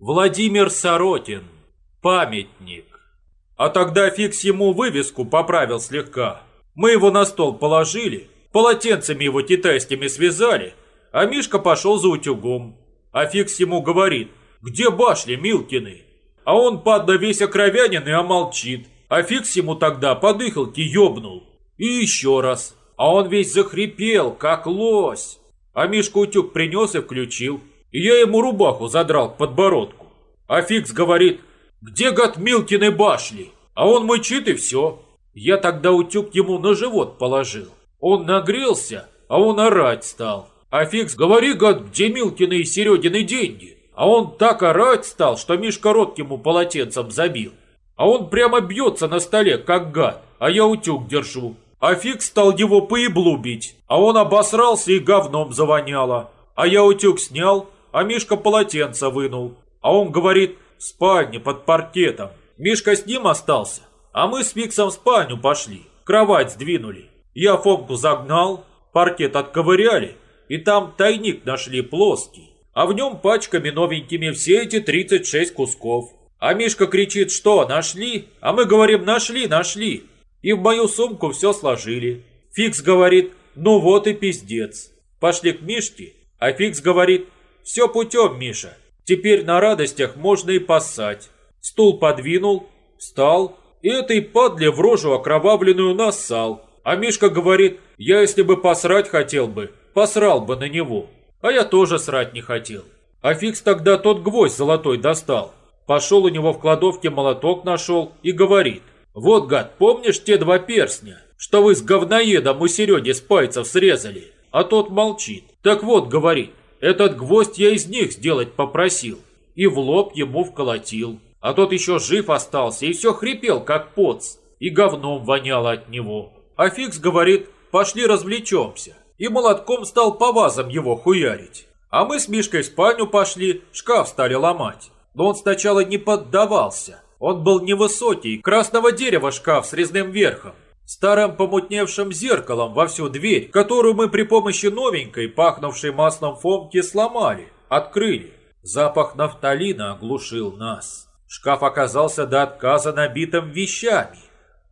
Владимир Сорокин. Памятник. А тогда Фикс ему вывеску поправил слегка. Мы его на стол положили, полотенцами его китайскими связали, а Мишка пошел за утюгом. А Фикс ему говорит, где башли Милкины? А он, падла, весь окровяненный, а молчит. А Фикс ему тогда подыхалки ёбнул. И еще раз. А он весь захрипел, как лось. А Мишка утюг принес и включил. И я ему рубаху задрал к подбородку. А Фикс говорит, где гад Милкины башли? А он мычит и все. Я тогда утюг ему на живот положил. Он нагрелся, а он орать стал. А Фикс, говори, гад, где Милкины и Серёгины деньги? А он так орать стал, что Мишка рот ему полотенцем забил. А он прямо бьется на столе, как гад, а я утюг держу. А Фикс стал его по бить, а он обосрался и говном завоняло. А я утюг снял, а Мишка полотенце вынул. А он говорит, в спальне под паркетом. Мишка с ним остался, а мы с Фиксом в спальню пошли, кровать сдвинули. Я Фомку загнал, паркет отковыряли, и там тайник нашли плоский, а в нем пачками новенькими все эти 36 кусков. А Мишка кричит, что, нашли? А мы говорим, нашли, нашли. И в мою сумку все сложили. Фикс говорит, ну вот и пиздец. Пошли к Мишке, а Фикс говорит, все путем, Миша. Теперь на радостях можно и поссать. Стул подвинул, встал и этой падле в рожу окровавленную нассал. А Мишка говорит, я если бы посрать хотел бы, посрал бы на него. А я тоже срать не хотел. А Фикс тогда тот гвоздь золотой достал. Пошел у него в кладовке молоток нашел и говорит, вот, гад, помнишь те два перстня, что вы с говноедом у Сереги с пальцев срезали? А тот молчит. Так вот, говорит, этот гвоздь я из них сделать попросил. И в лоб ему вколотил. А тот еще жив остался и все хрипел, как поц. И говном воняло от него. А Фикс говорит, пошли развлечемся. И молотком стал по вазам его хуярить. А мы с Мишкой в спальню пошли, шкаф стали ломать. Но он сначала не поддавался. Он был невысокий, красного дерева шкаф с резным верхом, старым помутневшим зеркалом во всю дверь, которую мы при помощи новенькой, пахнувшей маслом фомки, сломали, открыли. Запах нафталина оглушил нас. Шкаф оказался до отказа набитым вещами.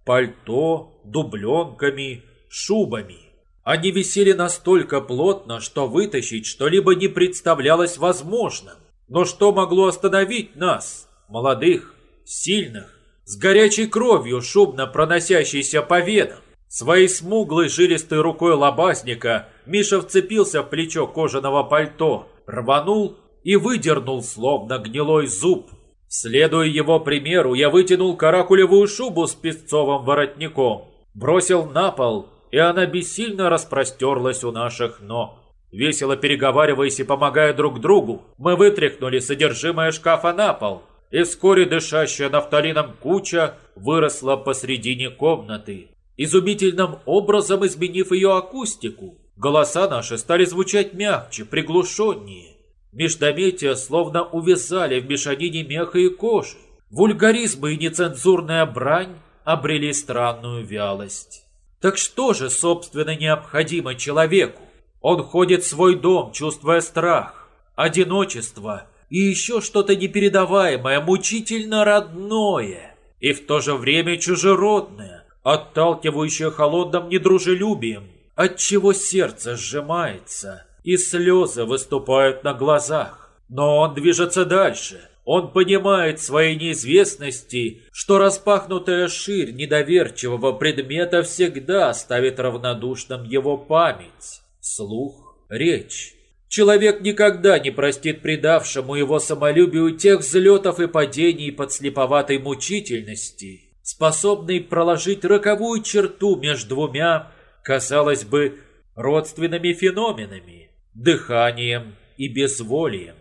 Пальто, дубленками, шубами. Они висели настолько плотно, что вытащить что-либо не представлялось возможным. Но что могло остановить нас, молодых, сильных, с горячей кровью, шумно проносящейся по венам. Своей смуглой жилистой рукой лобазника Миша вцепился в плечо кожаного пальто, рванул и выдернул словно гнилой зуб. Следуя его примеру, я вытянул каракулевую шубу с песцовым воротником, бросил на пол, и она бессильно распростерлась у наших ног. Весело переговариваясь и помогая друг другу, мы вытряхнули содержимое шкафа на пол, и вскоре дышащая нафталином куча выросла посредине комнаты, изумительным образом изменив ее акустику. Голоса наши стали звучать мягче, приглушеннее. Междометия словно увязали в мешанине меха и кожи. Вульгаризмы и нецензурная брань обрели странную вялость. Так что же, собственно, необходимо человеку? Он ходит в свой дом, чувствуя страх, одиночество и еще что-то непередаваемое, мучительно родное и в то же время чужеродное, отталкивающее холодным недружелюбием, отчего сердце сжимается и слезы выступают на глазах. Но он движется дальше. Он понимает своей неизвестности, что распахнутая ширь недоверчивого предмета всегда ставит равнодушным его память, слух, речь. Человек никогда не простит предавшему его самолюбию тех взлетов и падений подслеповатой мучительности, способной проложить роковую черту между двумя, казалось бы, родственными феноменами, дыханием и безволием.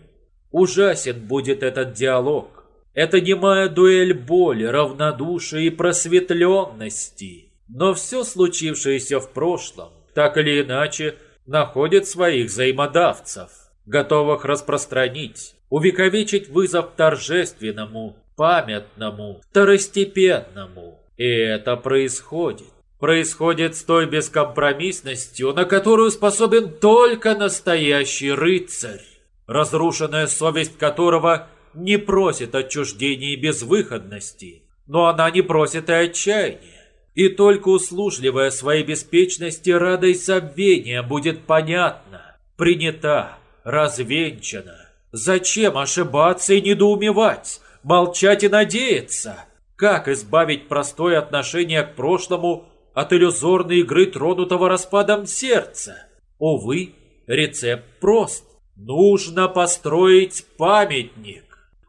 Ужасен будет этот диалог. Это немая дуэль боли, равнодушия и просветленности. Но все случившееся в прошлом, так или иначе, находит своих взаимодавцев, готовых распространить, увековечить вызов торжественному, памятному, второстепенному. И это происходит. Происходит с той бескомпромиссностью, на которую способен только настоящий рыцарь, разрушенная совесть которого не просит отчуждения и безвыходности, но она не просит и отчаяния. И только услужливая своей беспечности радость забвения будет понятна, принята, развенчана. Зачем ошибаться и недоумевать, молчать и надеяться? Как избавить простое отношение к прошлому от иллюзорной игры тронутого распадом сердца? Увы, рецепт прост. Нужно построить памятник.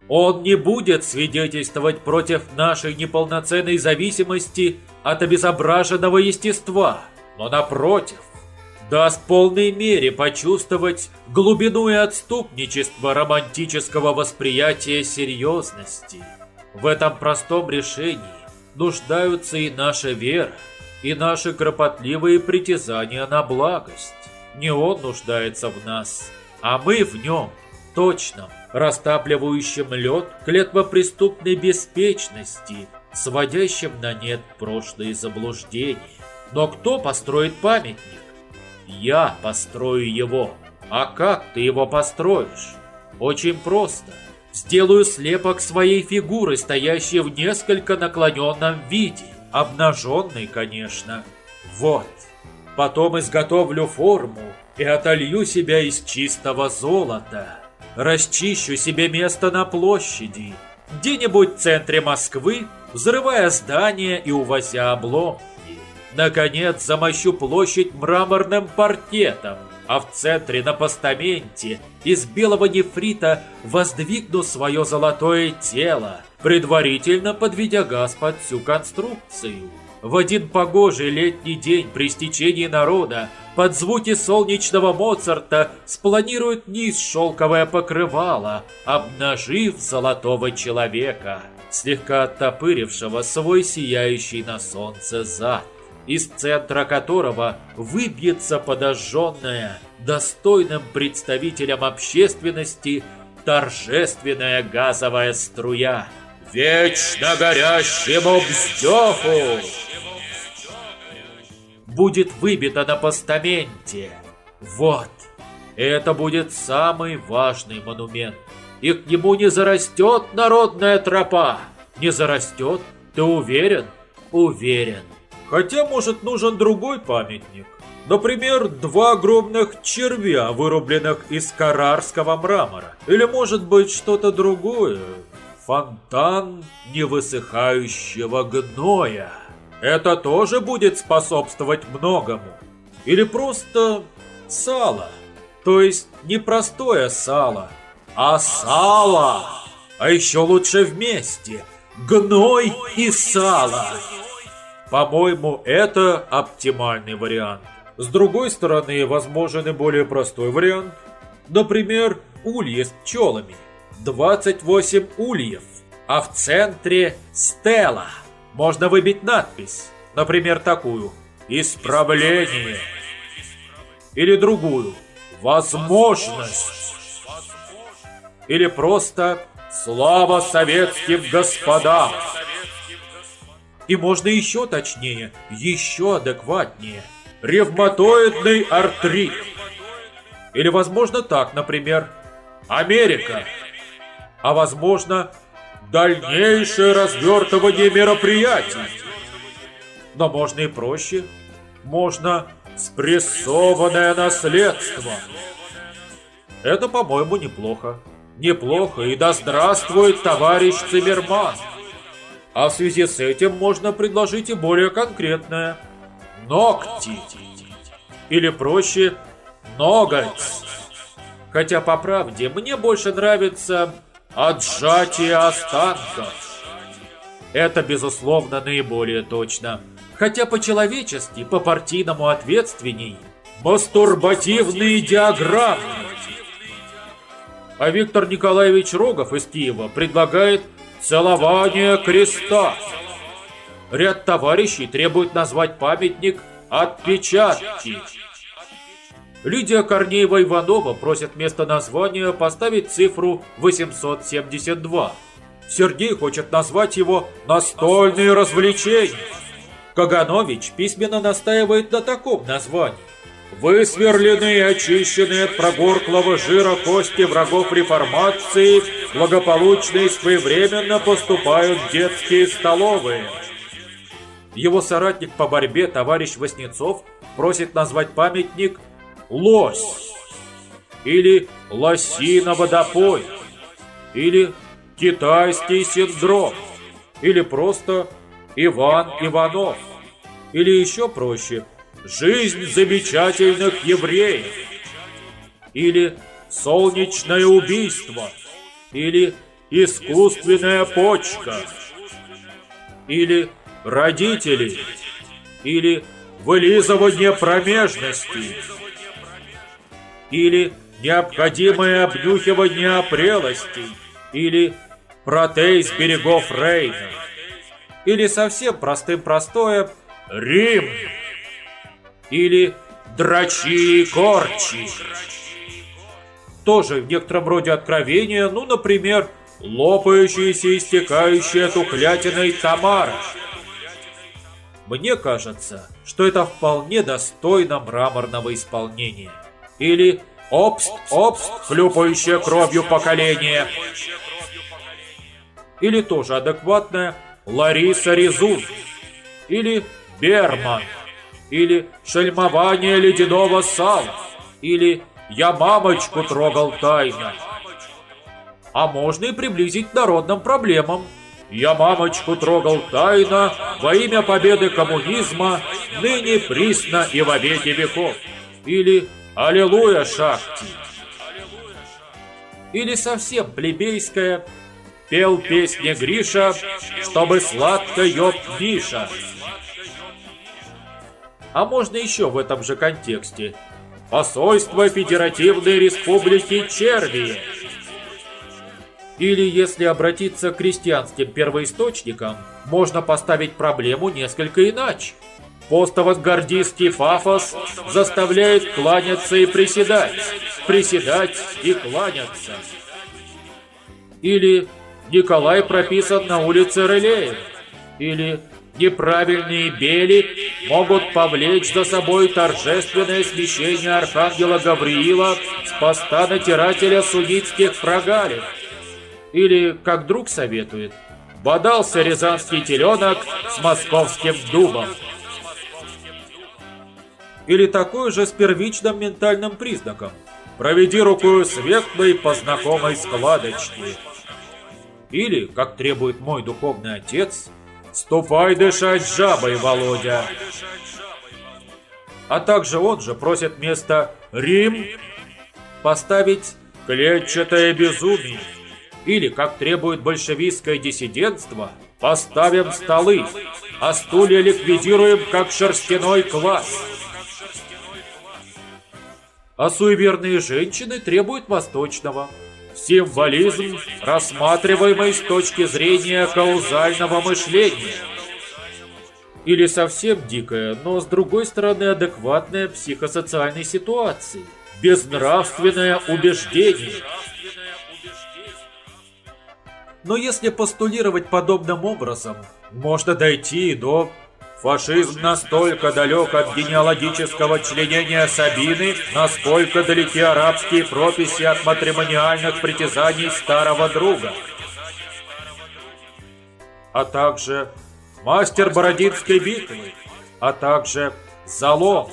Он не будет свидетельствовать против нашей неполноценной зависимости от обезображенного естества, но напротив, даст полной мере почувствовать глубину и отступничество романтического восприятия серьезности. В этом простом решении нуждаются и наша вера, и наши кропотливые притязания на благость. Не он нуждается в нас, а мы в нем, точном, растапливающем лед клетвопреступной беспечности, сводящим на нет прошлые заблуждения. Но кто построит памятник? Я построю его. А как ты его построишь? Очень просто. Сделаю слепок своей фигуры, стоящей в несколько наклоненном виде. Обнаженной, конечно. Вот. Потом изготовлю форму и отолью себя из чистого золота. Расчищу себе место на площади, где-нибудь в центре Москвы, взрывая здания и увозя обломки. Наконец замощу площадь мраморным паркетом, а в центре на постаменте из белого нефрита воздвигну свое золотое тело, предварительно подведя газ под всю конструкцию. В один погожий летний день при стечении народа под звуки солнечного Моцарта спланируют низ шелковое покрывало, обнажив золотого человека, слегка оттопырившего свой сияющий на солнце зад из центра которого выбьется подожженная, достойным представителям общественности, торжественная газовая струя. Вечно горящему вздоху! Будет выбита на постаменте. Вот, это будет самый важный монумент. И к нему не зарастет народная тропа. Не зарастет, ты уверен? Уверен. Хотя, может, нужен другой памятник. Например, два огромных червя, вырубленных из карарского мрамора. Или, может быть, что-то другое. Фонтан невысыхающего гноя. Это тоже будет способствовать многому. Или просто сало. То есть не простое сало, а сало. А еще лучше вместе. Гной и сало. По-моему, это оптимальный вариант. С другой стороны, возможен и более простой вариант. Например, ульи с пчелами. 28 ульев, а в центре стела. Можно выбить надпись, например, такую «Исправление» или другую «Возможность» или просто «Слава советским господам». И можно еще точнее, еще адекватнее. Ревматоидный артрит. Или возможно так, например, Америка. А возможно, дальнейшее развертывание мероприятий. Но можно и проще. Можно спрессованное наследство. Это, по-моему, неплохо. Неплохо, и да здравствует товарищ Циммерман. А в связи с этим можно предложить и более конкретное. Ногти. Или проще, ноготь. Хотя, по правде, мне больше нравится отжатие останков. Это, безусловно, наиболее точно. Хотя по-человечески, по-партийному ответственней. Мастурбативные диаграммы. А Виктор Николаевич Рогов из Киева предлагает Целование креста. Ряд товарищей требует назвать памятник «Отпечатки». Лидия Корнеева-Иванова просит вместо названия поставить цифру 872. Сергей хочет назвать его «Настольные развлечения». Каганович письменно настаивает на таком названии. Высверленные и очищенные от прогорклого жира кости врагов реформации благополучно и своевременно поступают в детские столовые. Его соратник по борьбе, товарищ Васнецов, просит назвать памятник «Лось» или «Лосино-водопой» или «Китайский синдром» или просто «Иван Иванов» или еще проще «Жизнь замечательных евреев» или «Солнечное убийство» или «Искусственная почка» или «Родители» или «Вылизывание промежности» или «Необходимое обнюхивание опрелостей» или «Протез берегов Рейна» или совсем простым-простое «Рим» или «Драчи и корчи». Тоже в некотором роде откровения, ну, например, лопающаяся и истекающая тухлятиной Тамара. Мне кажется, что это вполне достойно мраморного исполнения. Или «Обст, обст, хлюпающее кровью поколение». Или тоже адекватное «Лариса Резун». Или «Берман». Или «Шельмование ледяного сала». Или «Я мамочку трогал тайно». А можно и приблизить к народным проблемам. Я мамочку трогал тайно во имя победы коммунизма, ныне присно и во веки веков. Или «Аллилуйя, Шахти!» Или совсем плебейская «Пел песни Гриша, чтобы сладко ёб Миша». А можно еще в этом же контексте. Посольство Федеративной Республики Червии. Или, если обратиться к крестьянским первоисточникам, можно поставить проблему несколько иначе. Постовосгардийский фафос заставляет кланяться и приседать, приседать и кланяться. Или Николай прописан на улице Релеев. Или неправильные бели могут повлечь за собой торжественное смещение архангела Гавриила с поста натирателя судитских прогалин. Или, как друг советует, бодался рязанский теленок с московским дубом или такой же с первичным ментальным признаком. Проведи рукою светлой по знакомой складочке. Или, как требует мой духовный отец, ступай дышать жабой, Володя. А также он же просит вместо «Рим» поставить «Клетчатое безумие». Или, как требует большевистское диссидентство, поставим столы, а стулья ликвидируем как шерстяной класс а суеверные женщины требуют восточного. Символизм, рассматриваемый с точки зрения каузального мышления. Или совсем дикая, но с другой стороны адекватная психосоциальной ситуации. Безнравственное убеждение. Но если постулировать подобным образом, можно дойти до Фашизм настолько далек от генеалогического членения Сабины, насколько далеки арабские прописи от матримониальных притязаний старого друга. А также мастер Бородинской битвы, а также залом,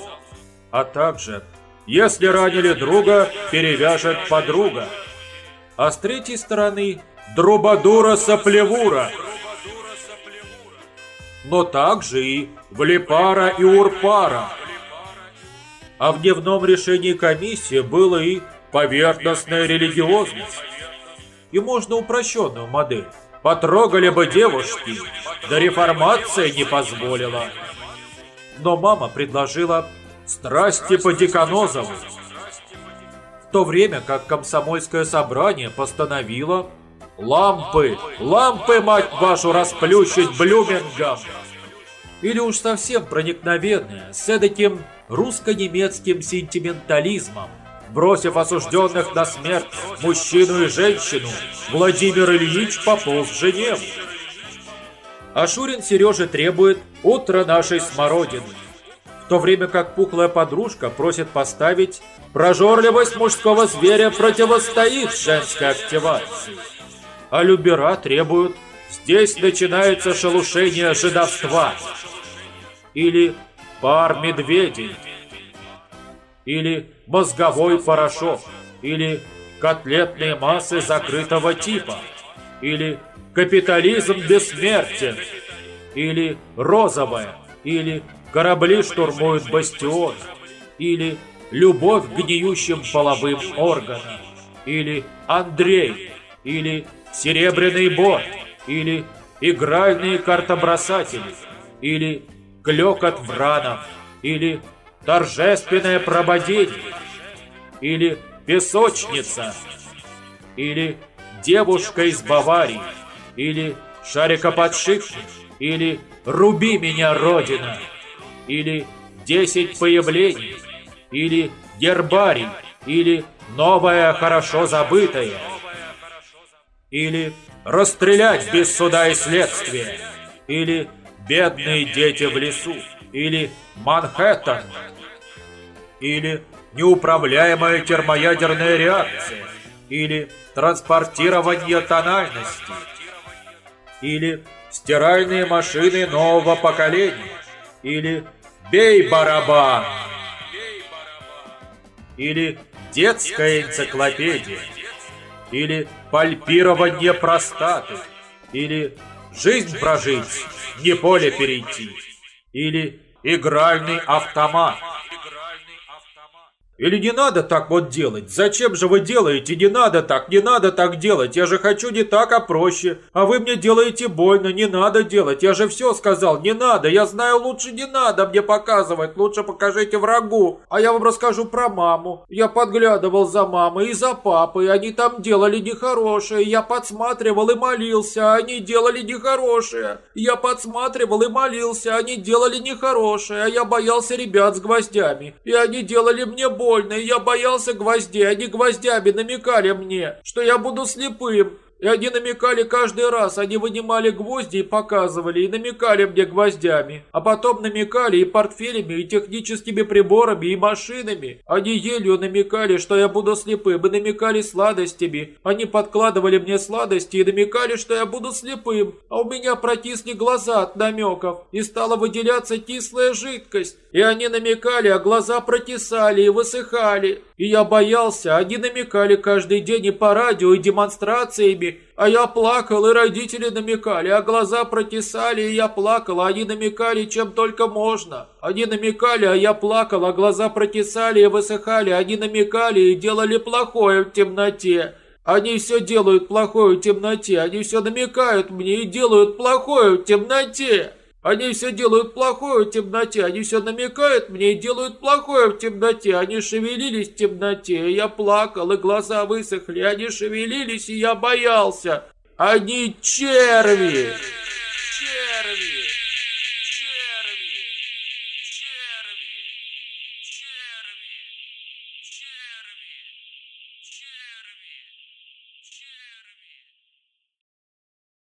а также если ранили друга, перевяжет подруга. А с третьей стороны Друбадура Соплевура – но также и Влепара и Урпара. А в дневном решении комиссии было и поверхностная религиозность. И можно упрощенную модель. Потрогали бы девушки, да реформация не позволила. Но мама предложила страсти по Деканозову. В то время как комсомольское собрание постановило Лампы! Лампы, мать вашу, расплющить Блюмингом! Или уж совсем проникновенная, с эдаким русско-немецким сентиментализмом, бросив осужденных на смерть мужчину и женщину, Владимир Ильич пополз в Женеву. А Шурин Сереже требует «Утро нашей смородины». в то время как пухлая подружка просит поставить «Прожорливость мужского зверя противостоит женской активации», а любера требуют. «Здесь начинается шелушение жидовства» или «Пар медведей» или «Мозговой порошок» или «Котлетные массы закрытого типа» или «Капитализм бессмертен» или «Розовая» или «Корабли штурмуют бастион» или «Любовь к гниющим половым органам» или «Андрей» или «Серебряный борт» или «Игральные картобросатели» или «Клёкот вранов» или «Торжественное прободение» или «Песочница» или «Девушка из Баварии» или «Шарикоподшипник» или «Руби меня, Родина» или «Десять появлений» или «Гербарий» или «Новое хорошо забытое» или «Расстрелять без суда и следствия» или «Бедные дети в лесу» или «Манхэттен» или «Неуправляемая термоядерная реакция» или «Транспортирование тональности» или «Стиральные машины нового поколения» или «Бей барабан» или «Детская энциклопедия» или «Пальпирование простаты» или «Жизнь прожить, не поле перейти» или «Игральный автомат» Или не надо так вот делать? Зачем же вы делаете? Не надо так, не надо так делать. Я же хочу не так, а проще. А вы мне делаете больно, не надо делать. Я же все сказал, не надо. Я знаю, лучше не надо мне показывать. Лучше покажите врагу. А я вам расскажу про маму. Я подглядывал за мамой и за папой. Они там делали нехорошее. Я подсматривал и молился. Они делали нехорошее. Я подсматривал и молился. Они делали нехорошее. А я боялся ребят с гвоздями. И они делали мне больно больно, и я боялся гвоздей. Они гвоздями намекали мне, что я буду слепым. И они намекали каждый раз, они вынимали гвозди и показывали, и намекали мне гвоздями. А потом намекали и портфелями, и техническими приборами, и машинами. Они елью намекали, что я буду слепым, и намекали сладостями. Они подкладывали мне сладости и намекали, что я буду слепым. А у меня протисли глаза от намеков, и стала выделяться кислая жидкость. И они намекали, а глаза протесали и высыхали. И я боялся, они намекали каждый день и по радио, и демонстрациями, а я плакал, и родители намекали, а глаза протесали, и я плакал, а они намекали, чем только можно. Они намекали, а я плакал, а глаза протесали и высыхали, они намекали и делали плохое в темноте. Они все делают плохое в темноте, они все намекают мне и делают плохое в темноте. Они все делают плохое в темноте, они все намекают мне и делают плохое в темноте. Они шевелились в темноте, я плакал, и глаза высохли. Они шевелились, и я боялся. Они черви!»